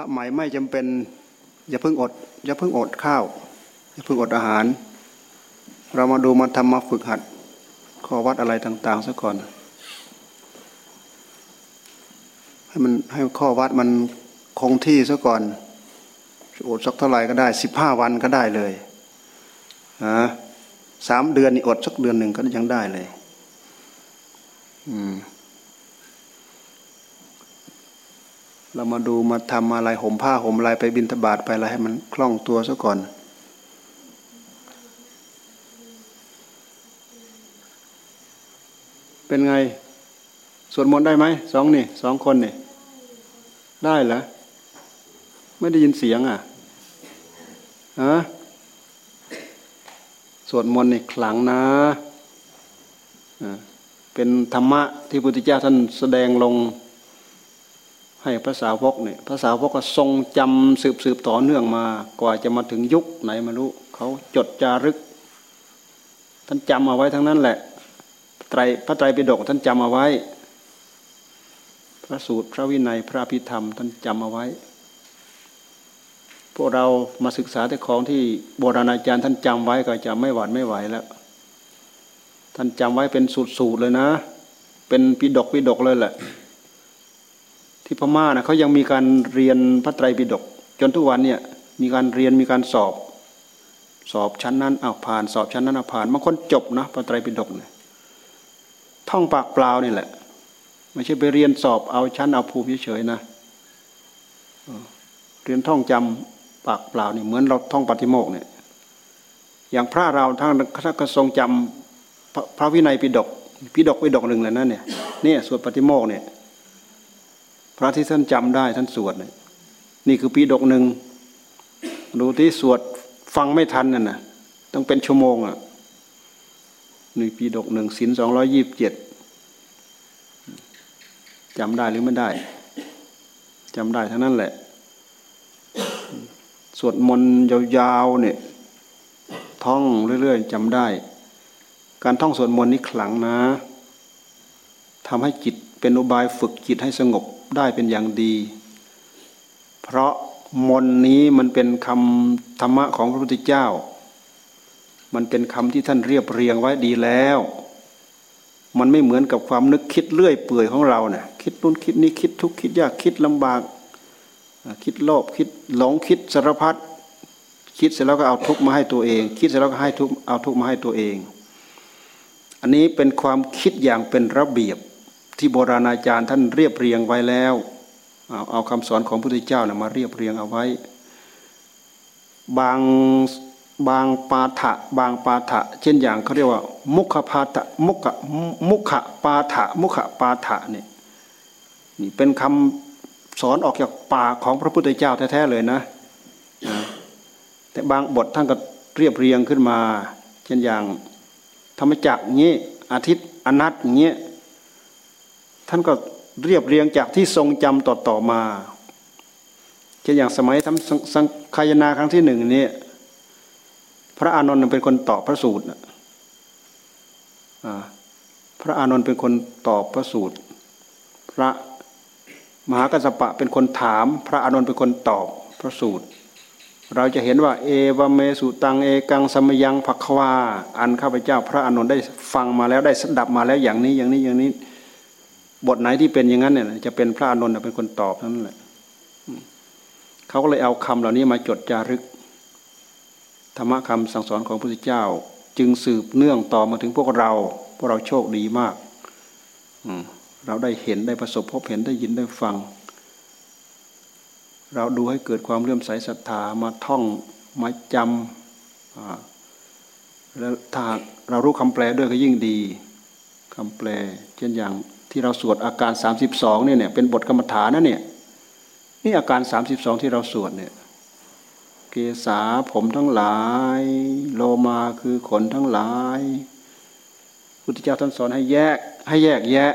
ระใหม่ไม่จำเป็น อย่าเพิ่งอด อย่าเพิ่งอดข้าว อย่าเพิ่งอดอาหาร เรามาดูมาทำมาฝึกหัดข้อวัดอะไรต่าง ๆซะก่อน ให้มันให้ข้อวัดมันคงที่ซะก่อนอดสักเท่าไหร่ก็ได้สิบห้าวันก็ได้เลยนะสามเดือนนี่อดสักเดือนหนึ่งก็ยังได้เลย อืม เรามาดูมาทำอะไรห่มผ้าห่มอะไรไปบินทบาทไปอะไรให้มันคล่องตัวซะก่อน เป็นไงสวดมนต์ได้ไหมสองนี่สองคนนี่ได้เหรอไม่ได้ยินเสียงอะฮะสวดมนต์นี่ขลังนะเป็นธรรมะที่พุทธเจ้าท่านแสดงลง ให้ภาษาวกเนี่ยภาษาวกก็ทรงจำสืบสืบต่อเนื่องมา กว่าจะมาถึงยุคไหนมารู้เขาจดจารึก ท่านจำเอาไว้ทั้งนั้นแหละไตรพระไตรปิฎกท่านจำเอาไว้ พระสูตรพระวินัยพระพิธรรม ท่านจำเอาไว้ พวกเรามาศึกษาแต่ของที่โบราณอาจารย์ท่านจำไว้ก็จะไม่หวาดไม่ไหวแล้ว ท่านจำไว้เป็นสูตรๆเลยนะ เป็นปิฎกปิฎกเลยแหละ ที่พม่านะเขายังมีการเรียนพระไตรปิฎกจนทุกวันเนี่ยมีการเรียนมีการสอบ สอบชั้นนั้นเอาผ่านสอบชั้นนั้นเอาผ่านบางคนจบนะพระไตรปิฎกเนี่ยท่องปากเปล่านี่แหละ ไม่ใช่ไปเรียนสอบเอาชั้นเอาภูมิเฉยๆนะเรียนท่องจำปากเปล่านี่เหมือนเราท่องปฏิโมกเนี่ยอย่างพระเราท่านก็ทรงจำพระวินัยปิฎกปิฎกปิฎกหนึ่งเลยนะเนี่ยนี่สวดปฏิโมกเนี่ย พระที่ท่านจำได้ท่านสวดนี่นี่คือปีดกหนึ่งดูที่สวดฟังไม่ทันน่ะนะต้องเป็นชั่วโมงอะนี่ปีดกหนึ่งศินสองร้อยยี่บเจ็ดจำได้หรือไม่ได้จำได้ทั้งนั้นแหละ สวดมนต์ยาวๆเนี่ยท่องเรื่อยๆจำได้ การท่องสวดมนต์นี่ขลังนะทำให้จิต เป็นอุบายฝึกจิตให้สงบได้เป็นอย่างดี เพราะมนนี้มันเป็นคำธรรมะของพระพุทธเจ้า มันเป็นคำที่ท่านเรียบเรียงไว้ดีแล้ว มันไม่เหมือนกับความนึกคิดเลื่อยเปื่อยของเราเนะ่ยคิดนู้นคิดนี้คิดทุกคิดยากคิดลำบาก คิดโลภคิดหลงคิดสารพัดคิดเสร็จแล้วก็เอาทุกมาให้ตัวเอง คิดเสร็จแล้วก็ให้ทุกเอาทุกมาให้ตัวเอง อันนี้เป็นความคิดอย่างเป็นระเบียบ ที่โบราณอาจารย์ท่านเรียบเรียงไว้แล้วเอาเอาคำสอนของพระพุทธเจ้านะมาเรียบเรียงเอาไว้ บางบางปาฐะบางปาฐะเช่นอย่างเขาเรียกว่า มุขปาฐะมุขมุขปาฐะมุขปาฐะเนี่ยนี่เป็นคำสอนออกจากปากของพระพุทธเจ้าแท้ๆเลยนะ แต่บางบทท่านก็เรียบเรียงขึ้นมา เช่นอย่าง ธรรมจักรงี้อาทิตย์อนัตเงี้ย ท่านก็เรียบเรียงจากที่ทรงจำต่อต่อมาเช่นอย่างสมัยทำสังขายนาครั้งที่หนึ่งนี่พระอานนท์เป็นคนตอบพระสูตรพระอานนท์เป็นคนตอบพระสูตร พระมหากัสปะเป็นคนถาม พระอานนท์เป็นคนตอบพระสูตร เราจะเห็นว่า เอวเมสุตังเอกังสมยังภักวาอันข้าพเจ้า พระอานนท์ได้ฟังมาแล้วได้สดับมาแล้วอย่างนี้อย่างนี้อย่างนี้ บทไหนที่เป็นอย่างนั้นเนี่ยจะเป็นพระอนุนเป็นคนตอบนั่นแหละเขาก็เลยเอาคำเหล่านี้มาจดจารึก ธรรมะคำสั่งสอนของพระพุทธเจ้า จึงสืบเนื่องต่อมาถึงพวกเรา พวกเราโชคดีมากเราได้เห็นได้ประสบพบเห็นได้ยินได้ฟัง เราดูให้เกิดความเลื่อมใสศรัทธามาท่องมาจำแล้วถ้าเรารู้คำแปลด้วยก็ยิ่งดีคำแปลเช่นอย่าง ที่เราสวดอาการ 32เนี่ยเนี่ยเป็นบทกรรมฐานนะเนี่ยนี่อาการ 32 ที่เราสวดเนี่ยเกษาผมทั้งหลาย โลมาคือขนทั้งหลายพุทธเจ้าท่านสอนให้แยกให้แยกแยะ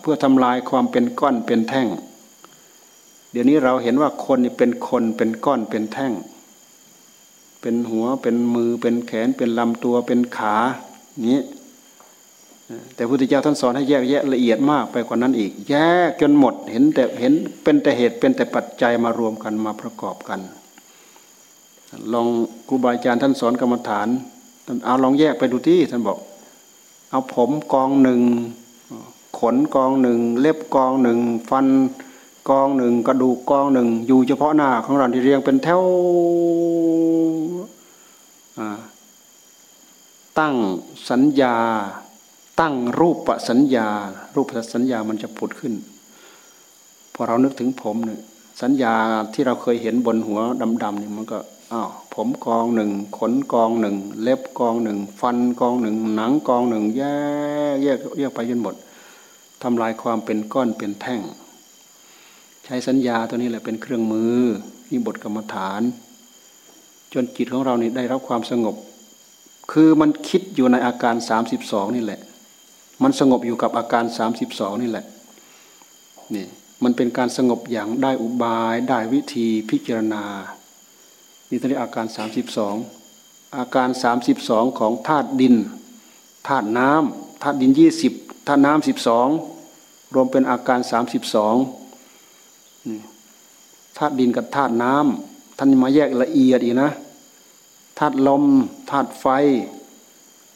เพื่อทำลายความเป็นก้อนเป็นแท่ง เดี๋ยวนี้เราเห็นว่าคนนี่เป็นคนเป็นก้อนเป็นแท่ง เป็นหัวเป็นมือเป็นแขนเป็นลำตัวเป็นขานี้ แต่พระพุทธเจ้าท่านสอนให้แยกแยะละเอียดมากไปกว่านั้นอีก แยกจนหมดเห็นแต่เห็นเป็นแต่เหตุเป็นแต่ปัจจัยมารวมกันมาประกอบกัน ลองครูบาอาจารย์ท่านสอนกรรมฐานเอาลองแยกไปดูที่ท่านบอก เอาผมกองหนึ่งขนกองหนึ่งเล็บกองหนึ่งฟันกองหนึ่งกระดูกกองหนึ่งอยู่เฉพาะหน้าของเราที่เรียงเป็นแถวตั้งสัญญา ตั้งรูปสัญญา รูปสัญญามันจะผุดขึ้น พอเรานึกถึงผมเนี่ยสัญญาที่เราเคยเห็นบนหัวดำๆเนี่ยมันก็อ้าวผมกองหนึ่งขนกองหนึ่งเล็บกองหนึ่งฟันกองหนึ่งหนังกองหนึ่งแยกแยกแยกไปจนหมดทำลายความเป็นก้อนเป็นแท่ง ใช้สัญญาตัวนี้แหละเป็นเครื่องมือนี่บทกรรมฐาน จนจิตของเราเนี่ได้รับความสงบ คือมันคิดอยู่ในอาการ 32 นี่แหละ มันสงบอยู่กับอาการ 32 นี่แหละนี่มันเป็นการสงบอย่างได้อุบายได้วิธีพิจารณานี่เรียกอาการ 32 อาการ 32 ของธาตุดินธาตุน้ำธาตุดิน 20ธาตุน้ำ12 รวมเป็นอาการ 32ธาตุดินกับธาตุน้ำท่านมาแยกละเอียดอีกนะธาตุลมธาตุไฟ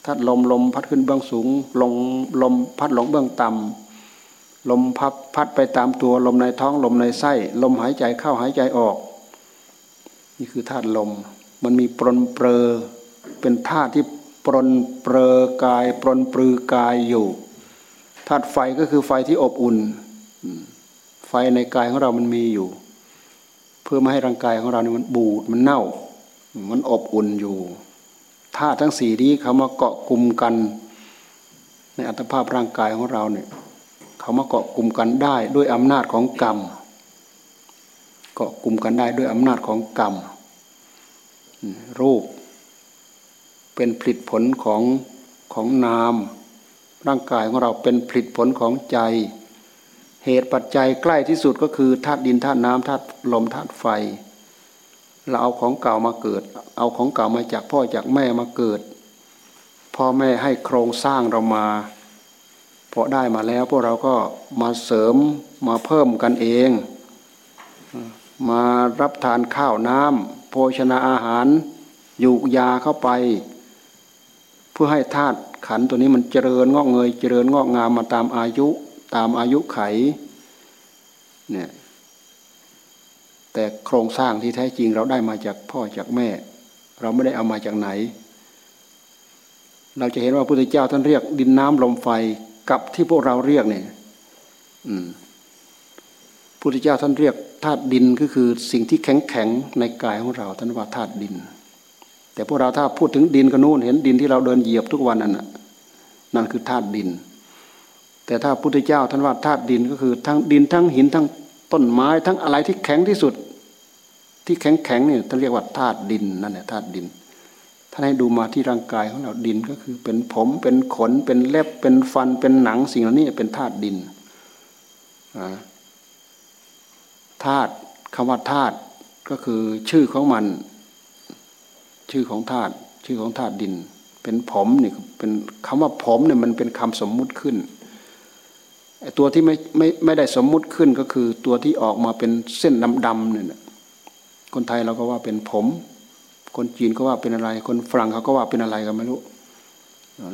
ถ้าลมลมพัดขึ้นเบื้องสูง ลมลมพัดลงเบื้องต่ำลมพัดพัดไปตามตัวลมในท้องลมในไส้ ลมหายใจเข้าหายใจออก นี่คือธาตุลม มันมีปรนเปรอเป็นธาตุที่ปรนเปรอกาย ปรนปรือกายอยู่ธาตุไฟก็คือไฟที่อบอุ่น ไฟในกายของเรามันมีอยู่ เพื่อไม่ให้ร่างกายของเราเนี่ยมันบูดมันเน่า มันอบอุ่นอยู่ ธาตุทั้งสี่นี้เขามาเกาะกลุ่มกัน ในอัตภาพร่างกายของเราเนี่ยเขามาเกาะกลุ่มกันได้ด้วยอำนาจของกรรม เกาะกลุ่มกันได้ด้วยอำนาจของกรรม รูป เป็นผลิตผลของของนาม ร่างกายของเราเป็นผลิตผลของใจ เหตุปัจจัยใกล้ที่สุดก็คือธาตุดินธาตุน้ำธาตุลมธาตุไฟ เราเอาของเก่ามาเกิด เอาของเก่ามาจากพ่อจากแม่มาเกิด พ่อแม่ให้โครงสร้างเรามาพอได้มาแล้วพวกเราก็มาเสริมมาเพิ่มกันเอง มารับทานข้าวน้ำโภชนาอาหารยูกยาเข้าไป เพื่อให้ธาตุขันตัวนี้มันเจริญงอกเงยเจริญงอกงามมาตามอายุตามอายุไขเนี่ย แต่โครงสร้างที่แท้จริงเราได้มาจากพ่อจากแม่ เราไม่ได้เอามาจากไหน เราจะเห็นว่าพระพุทธเจ้าท่านเรียก ดินน้ำลมไฟกับที่พวกเราเรียกเนี่ยพระพุทธเจ้าท่านเรียกธาตุดินก็คือสิ่งที่แข็งแข็งในกายของเราท่านว่าธาตุดิน แต่พวกเราถ้าพูดถึงดินก็นู่นเห็นดินที่เราเดินเหยียบทุกวันนั่นนั่นคือธาตุดิน แต่ถ้าพุทธเจ้าท่านว่าธาตุดินก็คือทั้งดินทั้งหินทั้งต้นไม้ทั้งอะไรที่แข็งที่สุด ที่แข็งแข็งเนี่ยท่านเรียกว่าธาตุดินนั่นแหละธาตุดินท่านให้ดูมาที่ร่างกายของเราดินก็คือเป็นผมเป็นขนเป็นเล็บเป็นฟันเป็นหนังสิ่งเหล่านี้เป็นธาตุดินธาตุคำว่าธาตุก็คือชื่อของมัน ชื่อของธาตุชื่อของธาตุดิน เป็นผมเนี่ยเป็นคำว่าผมเนี่ยมันเป็นคำสมมุติขึ้นตัวที่ไม่ไม่ไม่ได้สมมุติขึ้นก็คือตัวที่ออกมาเป็นเส้นดำๆเนี่ย คนไทยเราก็ว่าเป็นผม คนจีนก็ว่าเป็นอะไร คนฝรั่งเขาก็ว่าเป็นอะไรกันไม่รู้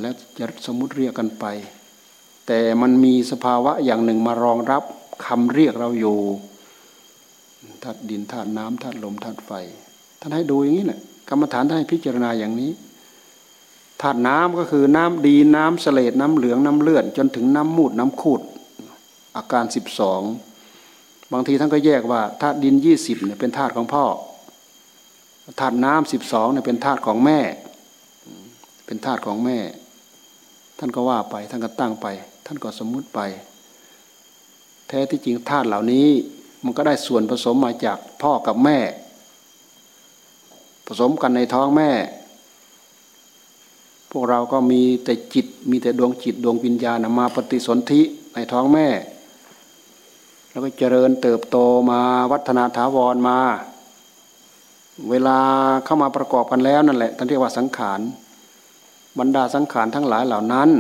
แล้วจะสมมติเรียกกันไป แต่มันมีสภาวะอย่างหนึ่งมารองรับคำเรียกเราอยู่ธาตุดินธาตุน้ำธาตุลมธาตุไฟท่านให้ดูอย่างนี้แหละกรรมฐานท่านให้พิจารณาอย่างนี้ธาตุน้ำก็คือน้ำดีน้ำเสลดน้ำเหลืองน้ำเลือดจนถึงน้ำมูดน้ำคูดอาการสิบสอง บางทีท่านก็แยกว่าธาตุดินยี่สิบเนี่ยเป็นธาตุของพ่อธาตุน้ำสิบสองเนี่ยเป็นธาตุของแม่ เป็นธาตุของแม่ ท่านก็ว่าไปท่านก็ตั้งไป ท่านก็สมมุติไป แท้ที่จริงธาตุเหล่านี้ มันก็ได้ส่วนผสมมาจากพ่อกับแม่ ผสมกันในท้องแม่ พวกเราก็มีแต่จิตมีแต่ดวงจิตดวงวิญญาณมาปฏิสนธิในท้องแม่ แล้วก็เจริญเติบโตมาวัฒนาถาวรมา เวลาเข้ามาประกอบกันแล้วนั่นแหละท่านเรียกว่าสังขารบรรดาสังขารทั้งหลายเหล่านั้น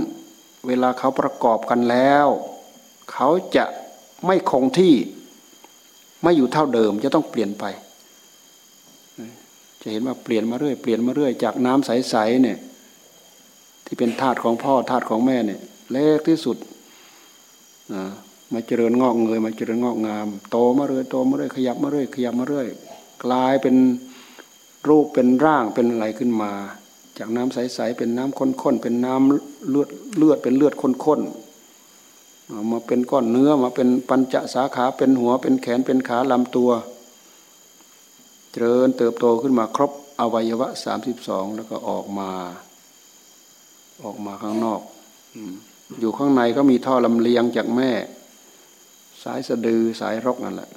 เวลาเขาประกอบกันแล้ว เขาจะไม่คงที่ไม่อยู่เท่าเดิมจะต้องเปลี่ยนไป จะเห็นว่าเปลี่ยนมาเรื่อยเปลี่ยนมาเรื่อยจากน้ำใสๆเนี่ยที่เป็นธาตุของพ่อธาตุของแม่เนี่ยเล็กที่สุด มาเจริญงอกเงยมาเจริญงอกงาม โตมาเรื่อยโตมาเรื่อยขยับมาเรื่อยขยับมาเรื่อยกลายเป็นรูปเป็นร่างเป็นอะไรขึ้นมา จากน้ำใสๆเป็นน้ำข้นๆเป็นน้ำเลือดเลือดเป็นเลือดข้นๆมาเป็นก้อนเนื้อมาเป็นปัญจสาขาเป็นหัวเป็นแขนเป็นขาลำตัว เจริญเติบโตขึ้นมาครบอวัยวะสามสิบสองแล้วก็ออกมา ออกมาข้างนอก อยู่ข้างในก็มีท่อลำเลียงจากแม่ สายสะดือสายรกนั่นแหละ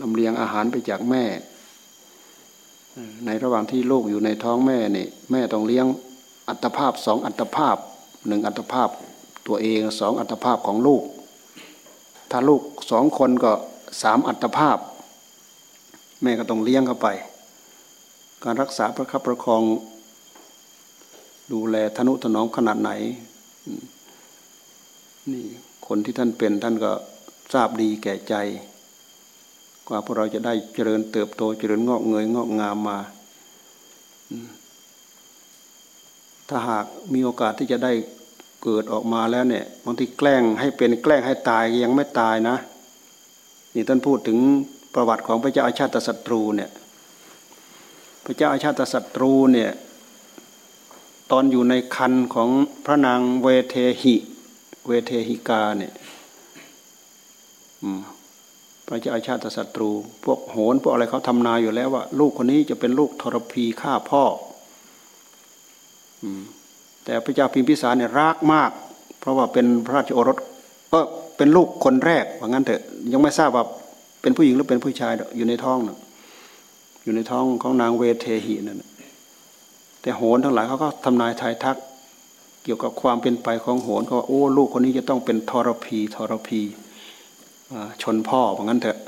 ลำเลียงอาหารไปจากแม่ ในระหว่างที่ลูกอยู่ในท้องแม่นี่แม่ต้องเลี้ยงอัตภาพสองอัตภาพหนึ่งอัตภาพตัวเองสองอัตภาพของลูก ถ้าลูกสองคนก็สามอัตภาพ แม่ก็ต้องเลี้ยงเข้าไป การรักษาประคับประคอง ดูแลทนุถนอมขนาดไหนนี่คนที่ท่านเป็นท่านก็ ทราบดีแก่ใจ กว่าพวกเราจะได้เจริญเติบโตเจริญงอกเงยงอกงามมา ถ้าหากมีโอกาสที่จะได้เกิดออกมาแล้วเนี่ยบางทีแกล้งให้เป็นแกล้งให้ตายยังไม่ตายนะ นี่ท่านพูดถึงประวัติของพระเจ้าอาชาติศัตรูเนี่ยพระเจ้าอาชาติศัตรูเนี่ยตอนอยู่ในคันของพระนางเวเทหิ เวเทหิกาเนี่ย พระเจ้าอาชาติศัตรู พวกโหนพวกอะไรเขาทำนายอยู่แล้วว่า ลูกคนนี้จะเป็นลูกทรพีฆ่าพ่อแต่พระเจ้าพิมพิสารเนี่ยรักมาก เพราะว่าเป็นพระราชโอรสก็เป็นลูกคนแรกว่างั้นเถอะ ยังไม่ทราบว่าเป็นผู้หญิงหรือเป็นผู้ชายอยู่ในท้องนะอยู่ในท้องของนางเวเทหีนั่นแต่โหนทั้งหลายเขาก็ทำนายทายทัก เกี่ยวกับความเป็นไปของโหนเขาว่าโอ้ลูกคนนี้จะต้องเป็นทรพีทรพี ชนพ่อว่างั้นเถอะ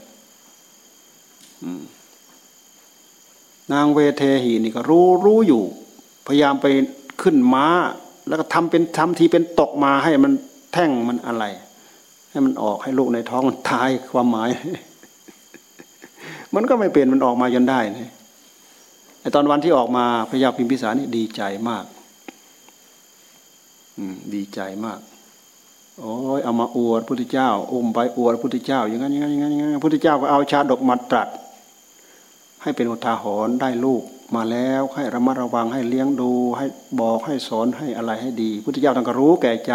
นางเวเทหีนี่ก็รู้รู้อยู่ พยายามไปขึ้นม้า แล้วก็ทำเป็นทำทีเป็นตกมาให้มันแท่งมันอะไร ให้มันออกให้ลูกในท้องมันตายความหมาย มันก็ไม่เป็นมันออกมาจนได้นะไอตอนวันที่ออกมาพระยาพิมพิสารนี่ดีใจมาก อืม ดีใจมาก โอ้ยเอามาอวดพุทธเจ้าอุ้มไปอวดพุทธเจ้า อย่างนั้นอย่างนั้นอย่างนั้นอย่างนั้นพุทธเจ้าก็เอาชาดกมาตรัส ให้เป็นอุทาหรณ์ได้ลูกมาแล้วให้ระมัดระวังให้เลี้ยงดู ให้บอกให้สอนให้อะไรให้ดีพุทธเจ้าท่านก็รู้แก่ใจ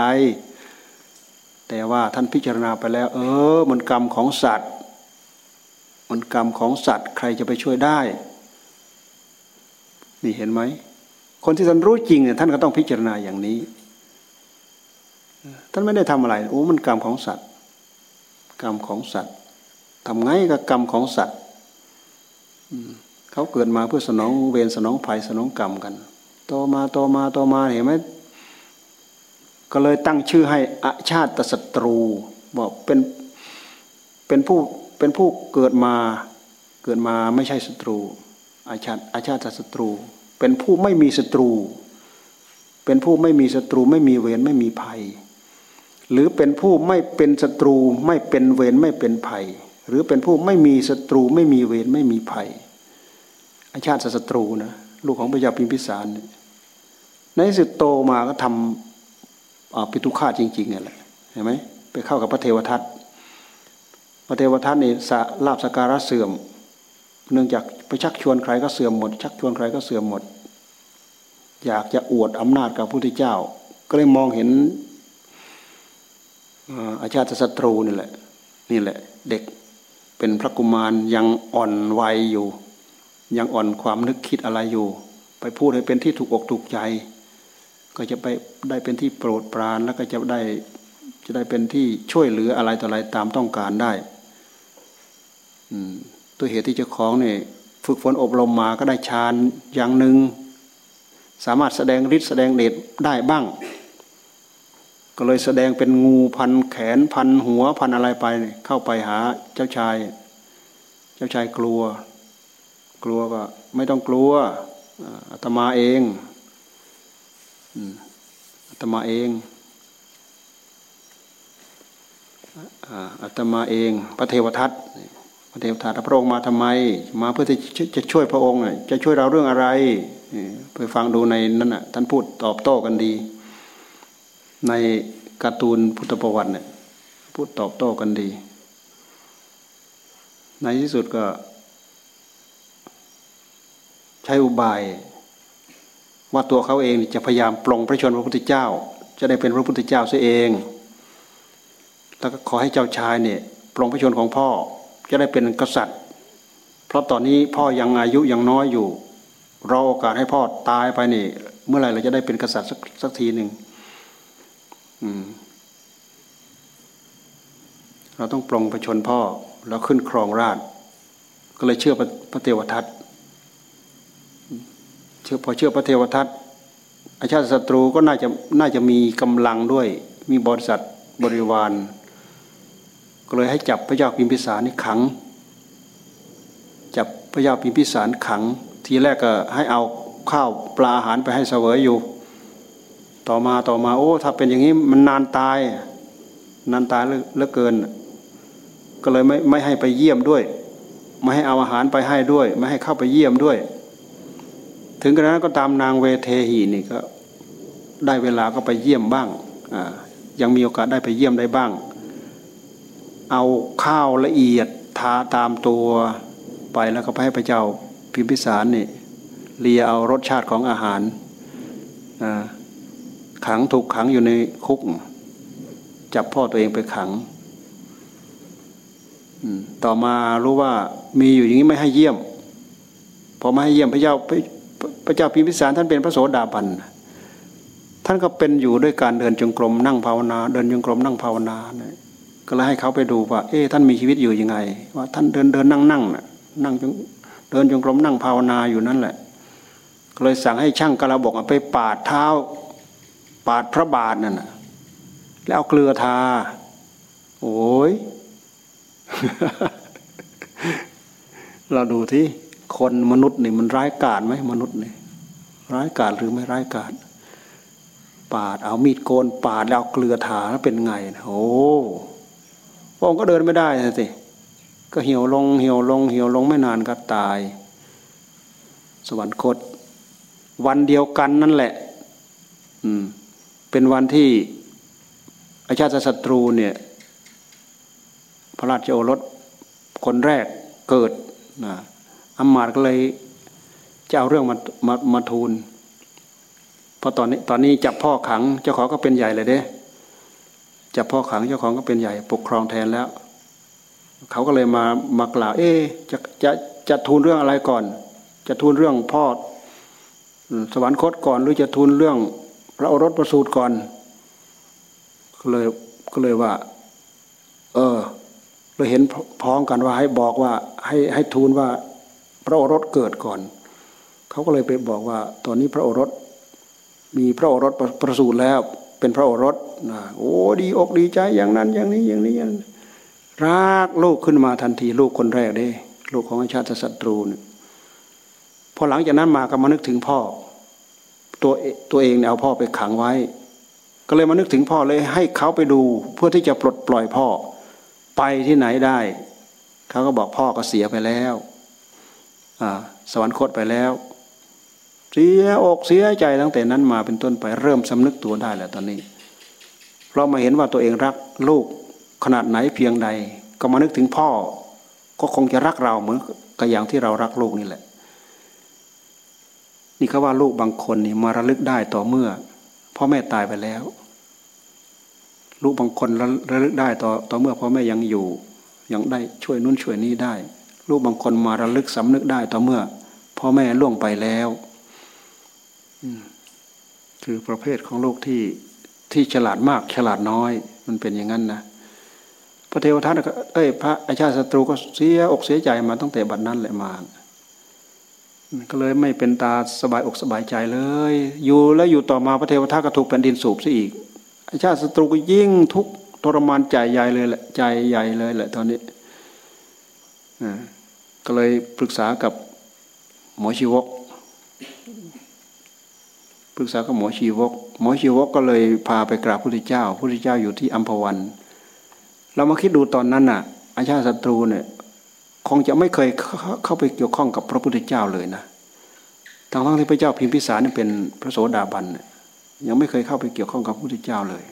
แต่ว่าท่านพิจารณาไปแล้ว เออ มันกรรมของสัตว์ มันกรรมของสัตว์ ใครจะไปช่วยได้ นี่เห็นไหมคนที่ท่านรู้จริงเนี่ยท่านก็ต้องพิจารณาอย่างนี้ ท่านไม่ได้ทำอะไรโอ้มันกรรมของสัตว์ กรรมของสัตว์ทำไงกับกรรมของสัตว์เขาเกิดมาเพื่อสนองเวรสนองภัยสนองกรรมกันโตมาโตมาโตมาเห็นไหมก็เลยตั้งชื่อให้อาชาติศัตรู บอกเป็นเป็นผู้เป็นผู้เกิดมาเกิดมาไม่ใช่ศัตรู อาชาติอาชาติศัตรู เป็นผู้ไม่มีศัตรู เป็นผู้ไม่มีศัตรูไม่มีเวรไม่มีภัย หรือเป็นผู้ไม่เป็นศัตรู ไม่เป็นเวรไม่เป็นภัย หรือเป็นผู้ไม่มีศัตรูไม่มีเวรไม่มีภัยอาชาติศัตรูนะลูกของพระยาพิมพิสารในสุดโตมาก็ทำปิตุฆาจริงๆเนี่ยแหละเห็นไหมไปเข้ากับพระเทวทัตพระเทวทัตนี่สลาบสการะเสื่อม เนื่องจากไปชักชวนใครก็เสื่อมหมด ชักชวนใครก็เสื่อมหมด อยากจะอวดอำนาจกับพระพุทธเจ้า ก็เลยมองเห็น อาชาติศัตรูนี่แหละ นี่แหละ เด็กเป็นพระกุมารยังอ่อนวัยอยู่ ยังอ่อนความนึกคิดอะไรอยู่ ไปพูดให้เป็นที่ถูกอกถูกใจ ก็จะไปได้เป็นที่โปรดปรานแล้วก็จะได้จะได้เป็นที่ช่วยเหลืออะไรต่ออะไรตามต้องการได้ตัวเหตุที่เจ้าของเนี่ยฝึกฝนอบรมมาก็ได้ฌานอย่างหนึ่งสามารถแสดงฤทธิ์แสดงเดชได้บ้าง ก็เลยแสดงเป็นงูพันแขนพันหัวพันอะไรไปเข้าไปหาเจ้าชาย เจ้าชายกลัว กลัวก็ไม่ต้องกลัวอาตมาเองอาตมาเองอาตมาเอง พระเทวทัตพระเทวทัตพระองค์มาทำไม มาเพื่อที่จะช่วยพระองค์จะช่วยเราเรื่องอะไรไปฟังดูในนั้นน่ะท่านพูดตอบโต้กันดี ในการ์ตูนพุทธประวัติเนี่ยพูดตอบโต้กันดี ในที่สุดก็ ใช้อุบาย ว่าตัวเขาเองจะพยายามปลงพระชนพระพุทธเจ้า จะได้เป็นพระพุทธเจ้าเสียเอง แล้วก็ขอให้เจ้าชายเนี่ยปลงพระชนของพ่อจะได้เป็นกษัตริย์ เพราะตอนนี้พ่อยังอายุยังน้อยอยู่รอโอกาสให้พ่อตายไปนี่ เมื่อไหร่เราจะได้เป็นกษัตริย์สักสักทีหนึ่ง เราต้องปลงประชนพ่อ แล้วขึ้นครองราชก็เลยเชื่อพระเทวทัตเชื่อพอเชื่อพระเทวทัตอาชาติศัตรูก็น่าจะน่าจะมีกำลังด้วย มีบริษัทบริวาร ก็เลยให้จับพระเจ้าพิมพิสารนี่ขัง จับพระเจ้าพิมพิสารขัง ทีแรกก็ให้เอาข้าวปลาอาหารไปให้เสวยอยู่ ต่อมาต่อมาโอ้ ถ้าเป็นอย่างนี้มันนานตาย นานตายเหลือเกิน ก็เลยไม่ไม่ให้ไปเยี่ยมด้วย ไม่ให้เอาอาหารไปให้ด้วย ไม่ให้เข้าไปเยี่ยมด้วย ถึงกระนั้นก็ตามนางเวเทหีนี่ก็ได้เวลาก็ไปเยี่ยมบ้างยังมีโอกาสได้ไปเยี่ยมได้บ้าง เอาข้าวละเอียดทาตามตัวไปแล้วก็ไปให้พระเจ้าพิมพิสารนี่เลียเอารสชาติของอาหารอ่า ขังถูกขังอยู่ในคุก จับพ่อตัวเองไปขังต่อมารู้ว่ามีอยู่อย่างนี้ไม่ให้เยี่ยม พอไม่ให้เยี่ยมพระเจ้าพระเจ้าพิมพิสารท่านเป็นพระโสดาบันท่านก็เป็นอยู่ด้วยการเดินจงกรมนั่งภาวนา เดินจงกรมนั่งภาวนาเนี่ยก็เลยให้เขาไปดูว่า เอ๊ะท่านมีชีวิตอยู่ยังไง ว่าท่านเดินเดินนั่งนั่งน่ะนั่งจงเดินจงกรมนั่งภาวนาอยู่นั่นแหละก็เลยสั่งให้ช่างกระบอกไปปาดเท้าาดพระบาทนั่นนะแล้วเอาเกลือทา โอ้ย เราดูที่คนมนุษย์นี่มันร้ายกาจไหมมนุษย์นี่ร้ายกาจหรือไม่ร้ายกาจปาดเอามีดโกนปาดแล้วเอาเกลือทาแล้วเป็นไงโอ้พระองค์ก็เดินไม่ได้สิก็เหี่ยวลงเหี่ยวลงเหี่ยวลงไม่นานก็ตาย สวรรคต วันเดียวกันนั่นแหละ อืม เป็นวันที่อาชาติศัตรูเนี่ยพระราชโอรสคนแรกเกิดนะอัมมาตก็เลยจะเอาเรื่องมามามาทูลเพราะตอนนี้ตอนนี้จับพ่อขังเจ้าของก็เป็นใหญ่เลยเด้จับพ่อขังเจ้าของก็เป็นใหญ่ปกครองแทนแล้ว เขาก็เลยมามากล่าว เอ๊จะจะจะทูลเรื่องอะไรก่อน จะทูลเรื่องพ่อสวรรคตก่อนหรือจะทูลเรื่อง พระโอรสประสูติก่อน ก็เลยก็เลยว่า เออ เราเห็นพ้องกันว่าให้บอกว่า ให้ให้ทูลว่า พระโอรสเกิดก่อน เขาก็เลยไปบอกว่า ตอนนี้พระโอรส มีพระโอรสประสูติแล้ว เป็นพระโอรสนะโอ้ดีอกดีใจอย่างนั้น อย่างนี้อย่างนี้อย่างรักลูกขึ้นมาทันที ลูกคนแรกเด้ ลูกของชาติศัตรูเนี่ยพอหลังจากนั้นมาก็มานึกถึงพ่อ ตัวตัวเองเนี่ยเอาพ่อไปขังไว้ ก็เลยมานึกถึงพ่อเลยให้เขาไปดูเพื่อที่จะปลดปล่อยพ่อ ไปที่ไหนได้ เขาก็บอกพ่อก็เสียไปแล้วสวรรคตไปแล้ว เสียอกเสียใจตั้งแต่นั้นมาเป็นต้นไปเริ่มสำนึกตัวได้แล้วตอนนี้เพราะมาเห็นว่าตัวเองรักลูกขนาดไหนเพียงใด ก็มานึกถึงพ่อ ก็คงจะรักเราเหมือนกับอย่างที่เรารักลูกนี่แหละ นี่เขาว่าลูกบางคนนี่มาระลึกได้ต่อเมื่อพ่อแม่ตายไปแล้ว ลูกบางคนระระลึกได้ต่อต่อเมื่อพ่อแม่ยังอยู่ ยังได้ช่วยนู้นช่วยนี้ได้ ลูกบางคนมาระลึกสำนึกได้ต่อเมื่อ พ่อแม่ล่วงไปแล้วคือประเภทของโลกที่ที่ฉลาดมากฉลาดน้อย มันเป็นอย่างนั้นนะพระเทวทัตเอ้ยพระอาชาติศัตรูก็เสียอกเสียใจมาตั้งแต่บัดนั้นแหละมา ก็เลยไม่เป็นตาสบายอกสบายใจเลย อยู่แล้วอยู่ต่อมาพระเทวทัตก็ถูกแผ่นดินสูบซะอีกอาชาติศัตรูก็ยิ่งทุกทรมานใจใหญ่เลยแหละใจใหญ่เลยแหละตอนนี้ก็เลยปรึกษากับหมอชีวก ปรึกษากับหมอชีวก หมอชีวกก็เลยพาไปกราบพระพุทธเจ้าพระพุทธเจ้าอยู่ที่อัมพวัน เรามาคิดดูตอนนั้นน่ะอาชาติศัตรูเนี่ย คงจะไม่เคยเข้าไปเกี่ยวข้องกับพระพุทธเจ้าเลยนะทั้งทั้งที่พระเจ้าพิมพิสารนี่เป็นพระโสดาบันยังไม่เคยเข้าไปเกี่ยวข้องกับพระพุทธเจ้าเลย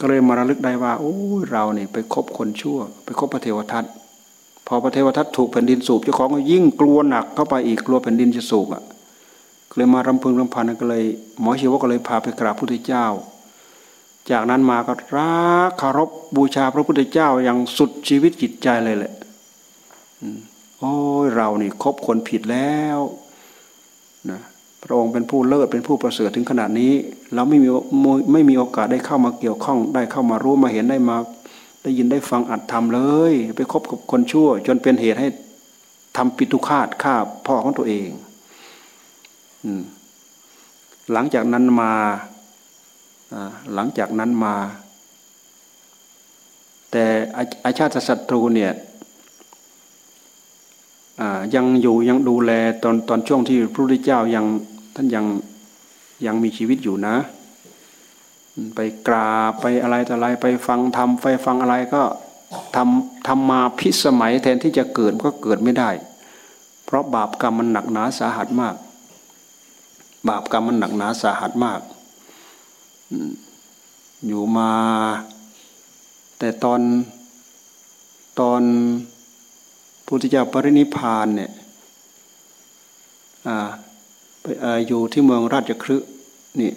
ก็เลยมาระลึกได้ว่าโอ้เราเนี่ยไปคบคนชั่ว ไปคบพระเทวทัตพอพระเทวทัตถูกแผ่นดินสูบเจ้าของก็ยิ่งกลัวหนักเข้าไปอีกกลัวแผ่นดินจะสูบอะเลยมารำพึงรำพันก็เลย หมอชีวก็เลยพาไปกราบพระพุทธเจ้า จากนั้นมาก็รักคารพบูชาพระพุทธเจ้าอย่างสุดชีวิตจิตใจเลยแหละ โอ้ยเรานี่คบคนผิดแล้วนะพระองค์เป็นผู้เลิศเป็นผู้ประเสริฐถึงขนาดนี้ เราไม่มีไม่มีโอกาสได้เข้ามาเกี่ยวข้อง ได้เข้ามารู้มาเห็นได้มา ได้ยินได้ฟังอัดทำเลย ไปคบกับคนชั่ว จนเป็นเหตุให้ทำปิตุคาตฆ่าพ่อของตัวเองหลังจากนั้นมาหลังจากนั้นมา แต่อาชาติศัตรูเนี่ย ยังอยู่ยังดูแลตอนตอนช่วงที่พระพุทธเจ้ายังท่านยังยังมีชีวิตอยู่นะ ไปกราบไปอะไรต่ออะไรไปฟังธรรมไปฟังอะไรก็ทำทำมาพิสมัยแทนที่จะเกิดก็เกิดไม่ได้ เพราะบาปกรรมมันหนักหนาสาหัสมาก บาปกรรมมันหนักหนาสาหัสมาก อยู่มา แต่ตอนตอน พุทธเจ้าปรินิพานเนี่ยไปอยู่ที่เมืองราชคฤห์นี่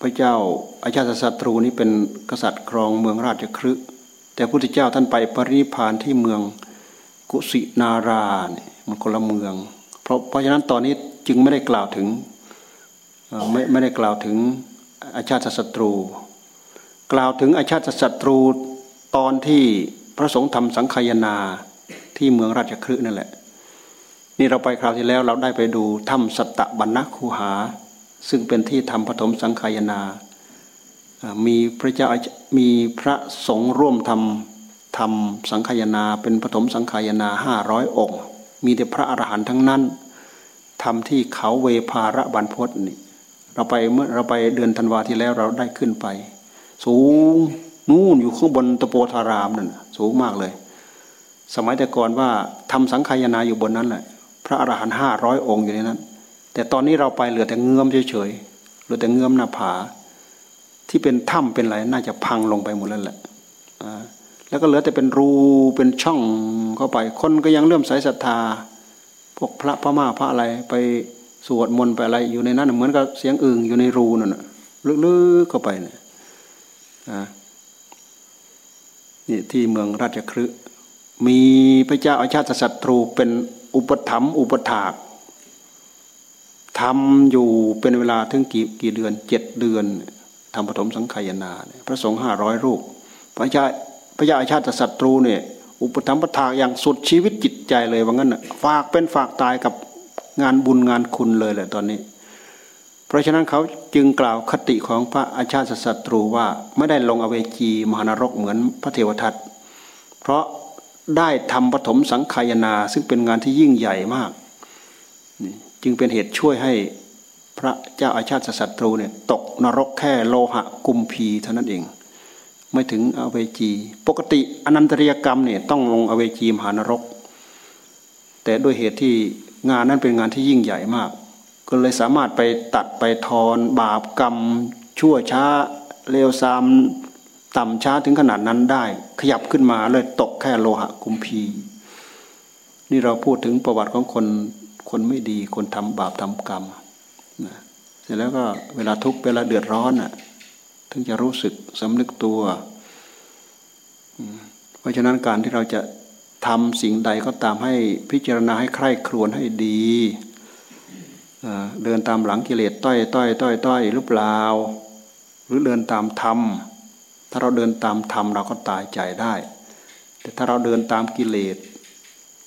พระเจ้าอาชาติศัตรูนี่เป็นกษัตริย์ครองเมืองราชคฤห์แต่พุทธเจ้าท่านไปปรินิพานที่เมืองกุสินาราเนี่ยมันคนละเมือง เพราะเพราะฉะนั้นตอนนี้จึงไม่ได้กล่าวถึงไม่ไม่ได้กล่าวถึงอาชาติศัตรู กล่าวถึงอาชาติศัตรูตอนที่พระสงฆ์ทำสังขยนา ที่เมืองราชคฤห์นั่นแหละ นี่เราไปคราวที่แล้วเราได้ไปดูถ้ำสัตตบัญณคูหา ซึ่งเป็นที่ทำปฐมสังขายนา มีพระเจ้ามีพระสงฆ์ร่วมทำทำสังขายนา เป็นปฐมสังขายนาห้าร้อยองค์ มีแต่พระอรหันต์ทั้งนั้นทำที่เขาเวภาระบันพศนี่เราไปเมื่อเราไปเดือนธันวาที่แล้วเราได้ขึ้นไป สูงนู่นอยู่ข้างบนตะโปธารามนั่นสูงมากเลย สมัยแต่ก่อนว่าทำสังขายนาอยู่บนนั้นแหละ พระอรหันต์ห้าร้อยองค์อยู่ในนั้น แต่ตอนนี้เราไปเหลือแต่เงื้อมเฉยๆเหลือแต่เงื้อมหน้าผา ที่เป็นถ้ำเป็นอะไรน่าจะพังลงไปหมดแล้วแหละแล้วก็เหลือแต่เป็นรูเป็นช่องเข้าไป คนก็ยังเริ่มใส่ศรัทธา พวกพระพม่าพระอะไรไปสวดมนต์ไปอะไรอยู่ในนั้นเหมือนกับเสียงอึ่งอยู่ในรูนั่นลึกๆเข้าไปเนี่ยนี่ที่เมืองราชคฤห์ มีพระเจ้าอาชาติศัตรูเป็นอุปถัมภ์อุปถากทำอยู่เป็นเวลาถึงกี่กี่เดือนเจ็ดเดือนทำปฐมสังขายนาพระสงฆ์ห้าร้อยรูป พระเจ้าพระเจ้าอาชาติศัตรูเนี่ยอุปถัมภ์ประทากอย่างสุดชีวิตจิตใจเลยว่างั้นฝากเป็นฝากตายกับงานบุญงานคุณเลยแหละตอนนี้ เพราะฉะนั้นเขาจึงกล่าวคติของพระอาชาติศัตรูว่าไม่ได้ลงอเวจีมหานรกเหมือนพระเทวทัตเพราะ ได้ทำปฐมสังขายนา ซึ่งเป็นงานที่ยิ่งใหญ่มาก จึงเป็นเหตุช่วยให้พระเจ้าอาชาติศัตรูเนี่ยตกนรกแค่โลหะกุมพีเท่านั้นเอง ไม่ถึงอเวจี ปกติอนันตริยกรรมเนี่ยต้องลงอเวจีมหานรก แต่ด้วยเหตุที่งานนั้นเป็นงานที่ยิ่งใหญ่มาก ก็เลยสามารถไปตัดไปทอนบาปกรรม ชั่วช้าเลวทราม ต่ำช้าถึงขนาดนั้นได้ ขยับขึ้นมาเลยตกแค่โลหะกุมพี นี่เราพูดถึงประวัติของคนคนไม่ดีคนทำบาปทำกรรมนะเสร็จแล้วก็เวลาทุกข์เวลาเดือดร้อนอะถึงจะรู้สึกสำนึกตัว เพราะฉะนั้นการที่เราจะทำสิ่งใดก็ตามให้พิจารณาให้ใคร่ครวญให้ดีเดินตามหลังกิเลสต้อยต้อยต้อยต้อยหรือเปล่า หรือเดินตามธรรม ถ้าเราเดินตามธรรมเราก็ตายใจได้ แต่ถ้าเราเดินตามกิเลส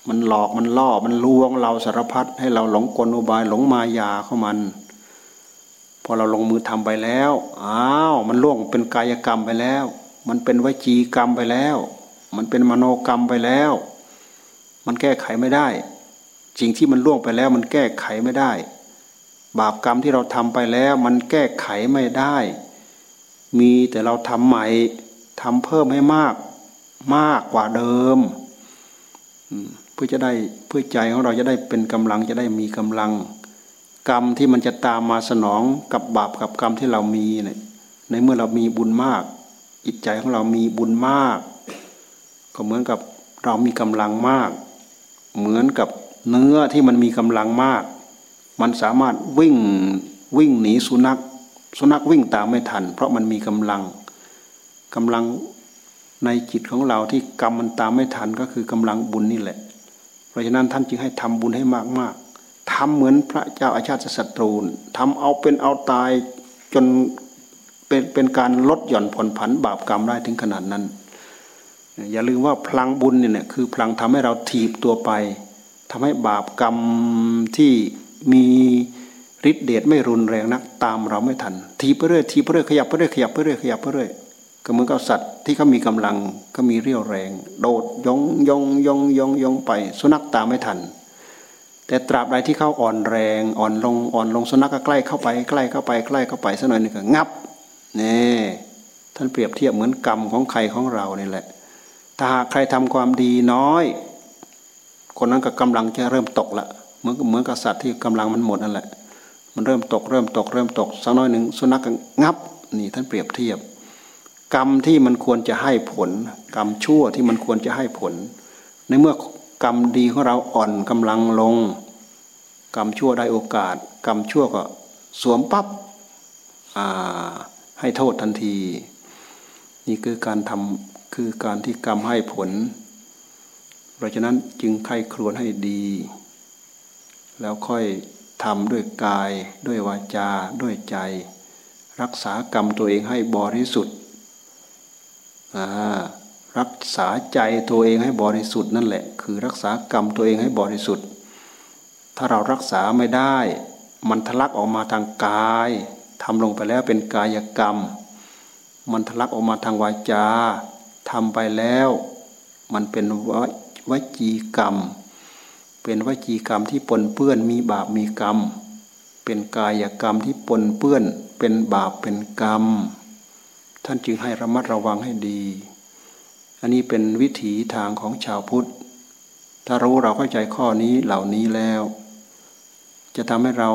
มันหลอกมันล่อมันลวงเราสารพัดให้เราหลงกลอุบายหลงมายาเข้ามัน พอเราลงมือทำไปแล้วอ้าวมันล่วงเป็นกายกรรมไปแล้ว มันเป็นวจีกรรมไปแล้ว มันเป็นมโนกรรมไปแล้ว มันแก้ไขไม่ได้สิ่งที่มันล่วงไปแล้วมันแก้ไขไม่ได้ บาปกรรมที่เราทำไปแล้วมันแก้ไขไม่ได้ มีแต่เราทำใหม่ทำเพิ่มให้มากมากกว่าเดิมเพื่อจะได้เพื่อใจของเราจะได้เป็นกำลังจะได้มีกำลัง กรรมที่มันจะตามมาสนองกับบาปกับกรรมที่เรามีเนี่ยในเมื่อเรามีบุญมากจิตใจของเรามีบุญมาก ก็เหมือนกับเรามีกำลังมาก เหมือนกับเนื้อที่มันมีกำลังมาก มันสามารถวิ่งวิ่งหนีสุนัข สุนัขวิ่งตามไม่ทัน เพราะมันมีกำลังกำลังในจิตของเราที่กรรมมันตามไม่ทันก็คือกำลังบุญนี่แหละ เพราะฉะนั้นท่านจึงให้ทำบุญให้มากๆทำเหมือนพระเจ้าอาชาติศัตรูทำเอาเป็นเอาตายจนเป็นเป็นการลดหย่อนผ่อนผันบาปกรรมได้ถึงขนาดนั้น อย่าลืมว่าพลังบุญเนี่ยคือพลังทำให้เราถีบตัวไปทำให้บาปกรรมที่มี ฤทธิเดชไม่รุนแรงนัก ตามเราไม่ทัน ทีไปเรื่อยทีไปเรื่อยขยับไปเรื่อยขยับไปเรื่อยขยับไปเรื่อยก็เหมือนกับสัตว์ที่เขามีกำลังก็มีเรี่ยวแรง โดดยองยองยองยงยงไป สุนัขตามไม่ทัน แต่ตราบใดที่เขาอ่อนแรง อ่อนลงอ่อนลงสุนัขก็ใกล้เข้าไปใกล้เข้าไปใกล้เข้าไปสักหน่อยนึงก็งับนี่ท่านเปรียบเทียบเหมือนกรรมของใครของเรานี่แหละ ถ้าหากใครทำความดีน้อย คนนั้นก็กำลังจะเริ่มตกละเหมือนเหมือนกับสัตว์ที่กำลังมันหมดนั่นแหละ มันเริ่มตกเริ่มตกเริ่มตกสักน้อยหนึ่งสุนัขก็งับนี่ท่านเปรียบเทียบ กรรมที่มันควรจะให้ผล กรรมชั่วที่มันควรจะให้ผล ในเมื่อกรรมดีของเราอ่อนกำลังลง กรรมชั่วได้โอกาส กรรมชั่วก็สวมปับ๊บให้โทษทันที นี่คือการทำคือการที่กรรมให้ผล เพราะฉะนั้นจึงใครครวญให้ดี แล้วค่อย ทำด้วยกาย ด้วยวาจา ด้วยใจ รักษากรรมตัวเองให้บริสุทธิ์รักษาใจตัวเองให้บริสุทธิ์นั่นแหละ คือรักษากรรมตัวเองให้บริสุทธิ์ ถ้าเรารักษาไม่ได้ มันทะลักออกมาทางกายทำลงไปแล้วเป็นกายกรรม มันทะลักออกมาทางวาจาทำไปแล้ว มันเป็นวจีกรรม เป็นวจีกรรมที่ปนเปื้อนมีบาปมีกรรม เป็นกายกรรมที่ปนเปื้อน เป็นบาปเป็นกรรม ท่านจึงให้ระมัดระวังให้ดี อันนี้เป็นวิถีทางของชาวพุทธ ถ้ารู้เราเข้าใจข้อนี้เหล่านี้แล้ว จะทำให้เรา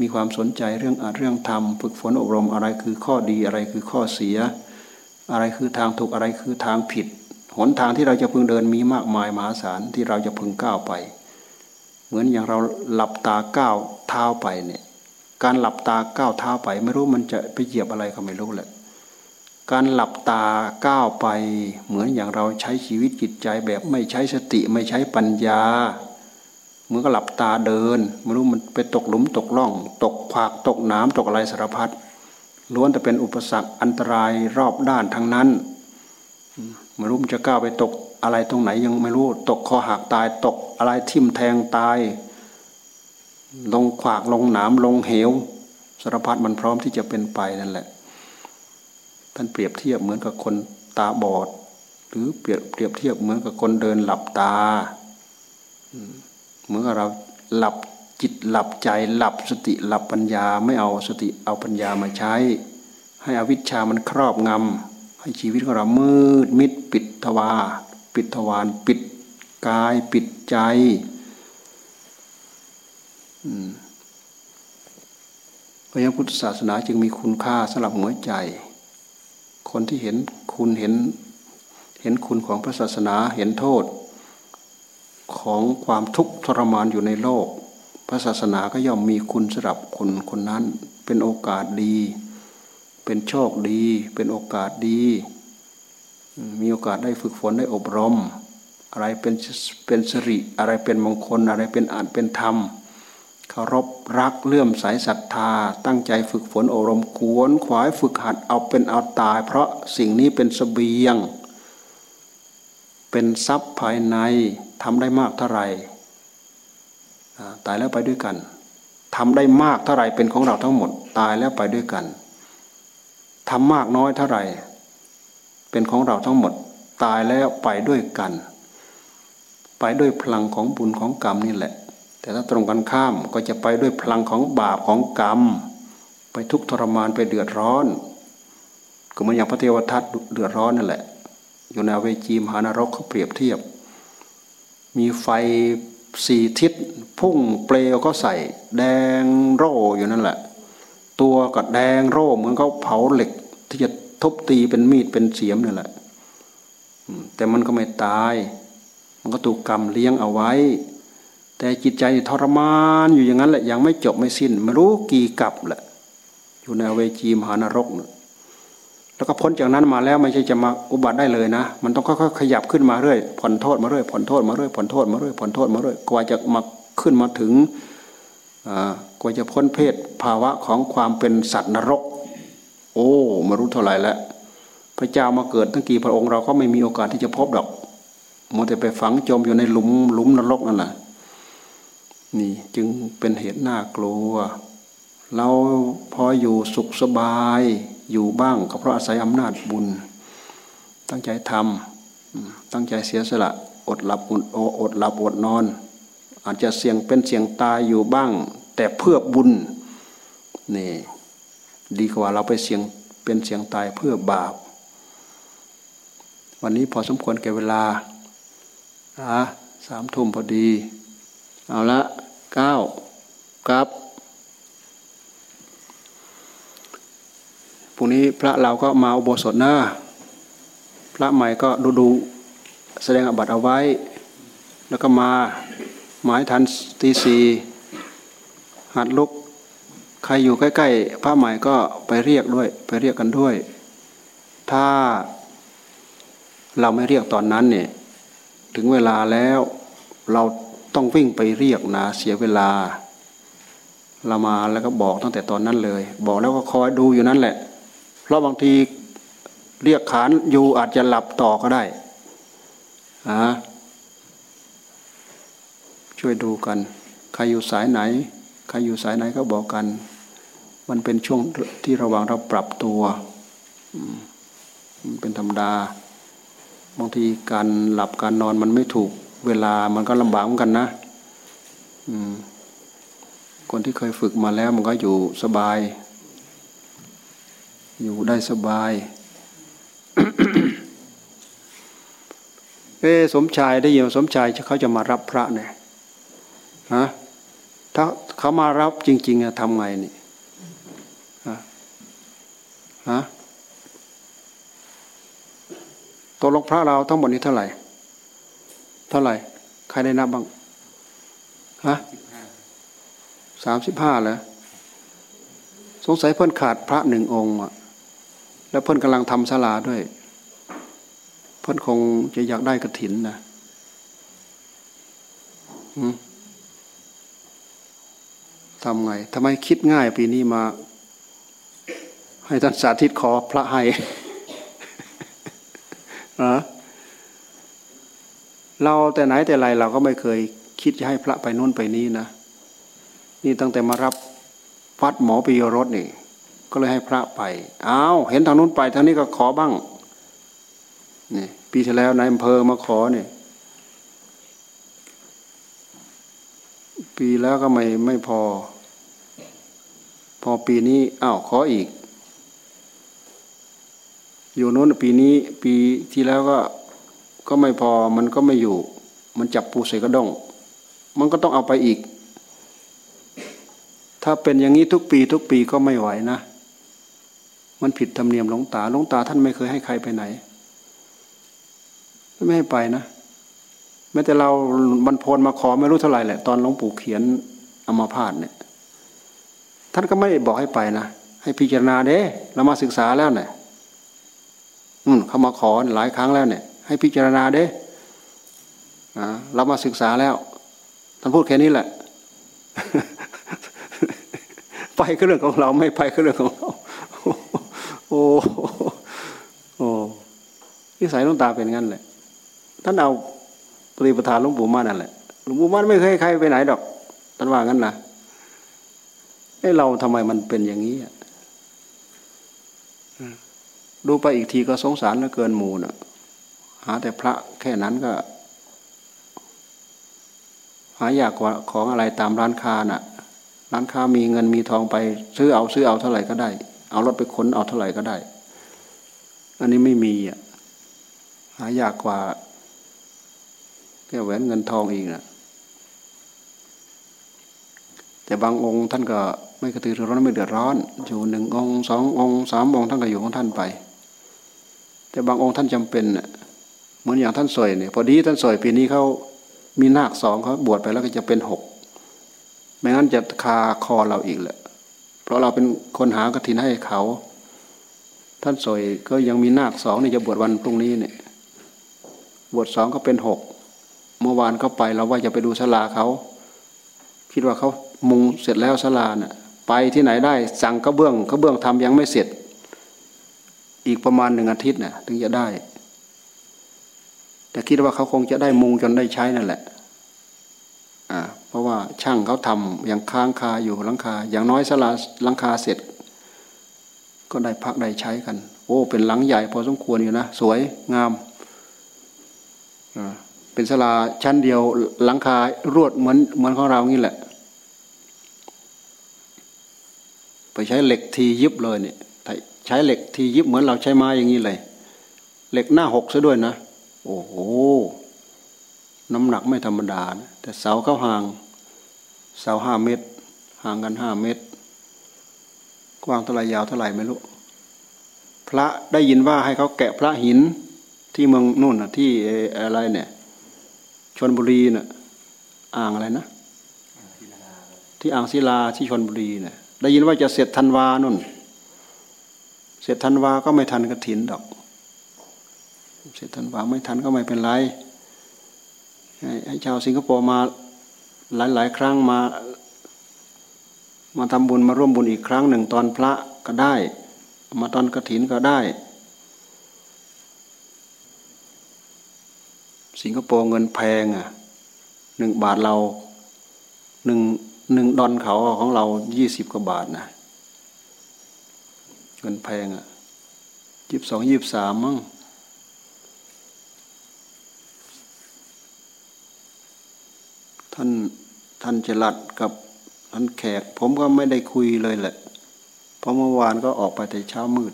มีความสนใจเรื่องเรื่องธรรมฝึกฝนอบรมอะไรคือข้อดีอะไรคือข้อเสีย อะไรคือทางถูกอะไรคือทางผิด หนทางที่เราจะพึงเดินมีมากมายมหาศาลที่เราจะพึงก้าวไป เหมือนอย่างเราหลับตาก้าวเท้าไปเนี่ยการหลับตาก้าวเท้าไป ไม่รู้มันจะไปเหยียบอะไรก็ไม่รู้แหละการหลับตาก้าวไป เหมือนอย่างเราใช้ชีวิตจิตใจแบบไม่ใช้สติไม่ใช้ปัญญาเมื่อก็หลับตาเดินไม่รู้มันไปตกหลุมตกล่อง ตกขวากตกน้ำตกอะไรสารพัดล้วนแต่เป็นอุปสรรคอันตรายรอบด้านทั้งนั้น ไม่รู้มันจะก้าวไปตกอะไรตรงไหนยังไม่รู้ ตกคอหักตายตกอะไรทิ่มแทงตาย ลงขวากลงหนามลงเหวสารพัดมันพร้อมที่จะเป็นไปนั่นแหละท่านเปรียบเทียบเหมือนกับคนตาบอด หรือเปรียบเปรียบเทียบเหมือนกับคนเดินหลับตาเหมื่อเราหลับจิตหลับใจหลับสติหลับปัญญาไม่เอาสติเอาปัญญามาใช้ ให้อวิชชามันครอบงำ ให้ชีวิตของเรามืดมิดปิดทวาปิดทวารปิดกายปิดใจพระพุทธศาสนาจึงมีคุณค่าสำหรับหัวใจ คนที่เห็นคุณเห็น เห็นคุณของพระศาสนาเห็นโทษ ของความทุกข์ทรมานอยู่ในโลก พระศาสนาก็ย่อมมีคุณสำหรับคนคนนั้นเป็นโอกาสดี เป็นโชคดี เป็นโอกาสดี มีโอกาสได้ฝึกฝนได้อบรม อะไรเป็นเป็นสิริ อะไรเป็นมงคล อะไรเป็นอาจเป็นธรรมเคารพรักเลื่อมใสศรัทธา ตั้งใจฝึกฝนอบรมขวนขวายฝึกหัดเอาเป็นเอาตาย เพราะสิ่งนี้เป็นสเสบียง เป็นทรัพย์ภายในทำได้มากเท่าไหร่ตายแล้วไปด้วยกันทำได้มากเท่าไหร่เป็นของเราทั้งหมดตายแล้วไปด้วยกัน ทำมากน้อยเท่าไหร่ เป็นของเราทั้งหมดตายแล้วไปด้วยกัน ไปด้วยพลังของบุญของกรรมนี่แหละ แต่ถ้าตรงกันข้ามก็จะไปด้วยพลังของบาปของกรรม ไปทุกทรมานไปเดือดร้อน ก็เหมือนอย่างพระเทวทัตเดือดร้อนนั่นแหละ อยู่ในเวจีมหานรกเขาเปรียบเทียบ มีไฟสี่ทิศพุ่งเปลวก็ใส่ แดงโร่อยู่นั่นแหละ ตัวก็แดงโร่เหมือนเขาเผาเหล็ก ที่จะทุบตีเป็นมีดเป็นเสียมนั่แหละแต่มันก็ไม่ตาย มันก็ถูกกรรมเลี้ยงเอาไว้ แต่จิตใจทรมานอยู่อย่างนั้นแหละยังไม่จบไม่สิ้นไม่รู้กี่กับแหละอยู่ในเวจีมหานรกนะแล้วก็พ้นจากนั้นมาแล้วไม่ใช่จะมาอุบัติได้เลยนะ มันต้องค่อยๆขยับขึ้นมาเรื่อยผ่อนโทษมาเรื่อยผ่อนโทษมาเรื่อยผ่อนโทษมาเรื่อยผ่อนโทษมาเรื่อยกว่าจะมาขึ้นมาถึงกว่าจะพ้นเพศภาวะของความเป็นสัตว์นรก โอ้มารู้เท่าไหร่แล้วพระเจ้ามาเกิดตั้งกี่พระองค์เราก็ไม่มีโอกาสที่จะพบดอกมัวแต่ไปฝังจมอยู่ในหลุมหลุมนรกนั่นแหละนี่จึงเป็นเหตุน่ากลัว เราพออยู่สุขสบายอยู่บ้างก็เพราะอาศัยอำนาจบุญ ตั้งใจทำตั้งใจเสียสละ อดหลับอดอดหลับอดนอน อาจจะเสี่ยงเป็นเสี่ยงตายอยู่บ้าง แต่เพื่อบุญนี่ ดีกว่าเราไปเสี่ยงเป็นเสี่ยงตายเพื่อบาป วันนี้พอสมควรแก่เวลาอะสามทุ่มพอดี เอาละเก้าครับรุ่งนี้พระเราก็มาอุโบสถหน้า พระใหม่ก็ดูดูแสดงอบัตเอาไว้ แล้วก็มาหมายทันตีสีหัดลุก ใครอยู่ใกล้ๆพระใหม่ก็ไปเรียกด้วย ไปเรียกกันด้วย ถ้าเราไม่เรียกตอนนั้นเนี่ยถึงเวลาแล้วเราต้องวิ่งไปเรียกนะเสียเวลา เรามาแล้วก็บอกตั้งแต่ตอนนั้นเลย บอกแล้วก็คอยดูอยู่นั่นแหละ เพราะบางทีเรียกขานอยู่อาจจะหลับต่อก็ได้อะช่วยดูกัน ใครอยู่สายไหน ใครอยู่สายไหนก็บอกกัน มันเป็นช่วงที่ระหว่างเราปรับตัวมันเป็นธรรมดา บางทีการหลับการนอนมันไม่ถูกเวลามันก็ลำบากเหมือนกันนะคนที่เคยฝึกมาแล้วมันก็อยู่สบาย อยู่ได้สบาย เอสมชายได้ยินสมชายเขาจะมารับพระเนี่ยฮะถ้าเขามารับจริงๆทำไงนี่ ฮะตกลงพระเราทั้งหมดนี้เท่าไหร่ เท่าไหร่ ใครได้นับบ้าง ฮะสามสิบห้าแล้วสงสัยเพิ่นขาดพระหนึ่งองค์อะแล้วเพิ่นกำลังทำศาลาด้วย เพิ่นคงจะอยากได้กระถินนะทำไงทำไมคิดง่ายปีนี้มา ให้ท่านสาธิตขอพระให้นะเราแต่ไหนแต่ไรเราก็ไม่เคยคิดจะให้พระไปนู่นไปนี้นะ นี่ตั้งแต่มารับวัดหมอปิยรสนี่ ก็เลยให้พระไปอ้าวเห็นทางนู้นไปทางนี้ก็ขอบ้างนี่ปีที่แล้วนายอำเภอมาขอเนี่ยปีแล้วก็ไม่ไม่พอ พอปีนี้อ้าวขออีก อยู่โน้นปีนี้ปีที่แล้วก็ก็ไม่พอมันก็ไม่อยู่ มันจับปูใส่กระด้งมันก็ต้องเอาไปอีก ถ้าเป็นอย่างนี้ทุกปีทุกปีก็ไม่ไหวนะ มันผิดธรรมเนียมหลวงตาหลวงตาท่านไม่เคยให้ใครไปไหน ไม่ให้ไปนะแม้แต่เราบรรพนมาขอไม่รู้เท่าไหร่แหละ ตอนหลวงปู่เขียนอมาพาดเนี่ย ท่านก็ไม่บอกให้ไปนะ ให้พิจารณาเด้เรามาศึกษาแล้วเนี่ย อืมเขามาขอหลายครั้งแล้วเนี่ย ให้พิจารณาเด้เรามาศึกษาแล้วท่านพูดแค่นี้แหละ ไปก็เรื่องของเราไม่ไปก็เรื่องของเรา โอ้โอ้นิสัยลวงตาเป็นงั้นแหละ ท่านเอาปฏิปทานหลวงปู่มั่นนั่นแหละหลวงปู่มั่นไม่เคยใครไปไหนดอกท่านว่างั้นนะไอ้เราทำไมมันเป็นอย่างนี้อะ ดูไปอีกทีก็สงสารเหลือเกินหมูนะหาแต่พระแค่นั้นก็ หายากกว่าของอะไรตามร้านค้าน่ะ ร้านค้ามีเงินมีทองไป ซื้อเอาซื้อเอาเท่าไหร่ก็ได้ เอารถไปขนเอาเท่าไหร่ก็ได้ อันนี้ไม่มีอะหายากกว่าแก้แหวนเงินทองอีกนะแต่บางองค์ท่านก็ไม่กระตือรือร้นไม่เดือดร้อน อยู่หนึ่งองค์สององค์สามองค์ท่านก็อยู่ของท่านไป แต่บางองค์ท่านจำเป็นน่ะเหมือนอย่างท่านสวยเนี่ยพอดีท่านสวยปีนี้เขามีนาคสองเขาบวชไปแล้วก็จะเป็นหกไม่งั้นจะคาคอเราอีกแหละ เพราะเราเป็นคนหากระถินให้เขา ท่านสวยก็ยังมีนาคสองนี่จะบวชวันพรุ่งนี้เนี่ย บวชสองก็เป็นหกเมื่อวานเขาไปเราว่าจะไปดูศาลาเขา คิดว่าเขามุงเสร็จแล้วศาลาเน่ะไปที่ไหนได้ สั่งกระเบื้องกระเบื้องทำยังไม่เสร็จ อีกประมาณหนึ่งอาทิตย์น่ะถึงจะได้ แต่คิดว่าเขาคงจะได้มุงจนได้ใช้นั่นแหละอ่าเพราะว่าช่างเขาทำยังค้างคาอยู่หลังคา อย่างน้อยศาลาหลังคาเสร็จ ก็ได้พักได้ใช้กัน โอ้ เป็นหลังใหญ่พอสมควรอยู่นะ สวยงามเป็นศาลาชั้นเดียวหลังคารวดเหมือนเหมือนของเรางี้แหละ ไปใช้เหล็กทียิบเลยเนี่ย ใช้เหล็กทียิบเหมือนเราใช้ไม้อย่างนี้เลย เหล็กหน้าหกซะด้วยนะ โอ้โหน้ำหนักไม่ธรรมดานะแต่เสาเข้าห่างเสาห้าเมตร ห่างกันห้าเมตร กว้างเท่าไรยาวเท่าไหร่ไม่รู้พระได้ยินว่าให้เขาแกะพระหินที่เมืองนู่นนะที่อะไรเนี่ยชนบุรีน่ะอ่างอะไรนะ ที่อ่างศิลาที่ชนบุรีเนี่ยได้ยินว่าจะเสร็จธันวานุ่น ร็จธันวาก็ไม่ทันกระถินดอก เสร็จธันวาไม่ทันก็ไม่เป็นไรให้ชาวสิงคโปร์มาหลายหลายครั้งมา มาทำบุญมาร่วมบุญอีกครั้งหนึ่งตอนพระก็ได้ มาตอนกระถินก็ได้ สิงคโปร์เงินแพงอะหนึ่งบาทเราหนึ่งหนึ่งดอนเขาของเรายี่สิบกว่าบาทนะ เงินแพงอะยี่สิบสองยี่สิบสามมั้งท่านท่านจรัดกับท่านแขก ผมก็ไม่ได้คุยเลยแหละ เพราะเมื่อวานก็ออกไปแต่เช้ามืด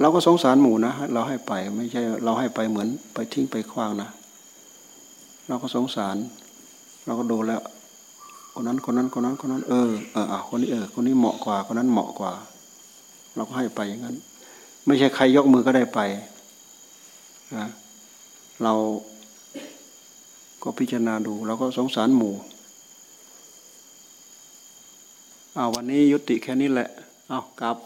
เราก็สงสารหมูนะเราให้ไปไม่ใช่เราให้ไปเหมือนไปทิ้งไปคว้างนะ เราก็สงสาร เราก็ดูแล้วคนนั้นคนนั้นคนนั้นคนนั้นเออเออคนนี้เออคนนี้เหมาะกว่าคนนั้นเหมาะกว่า เราก็ให้ไปอย่างนั้น ไม่ใช่ใครยกมือก็ได้ไปนะเราก็พิจารณาดูเราก็สงสารหมู่อาวันนี้ยุติแค่นี้แหละ เอากลับ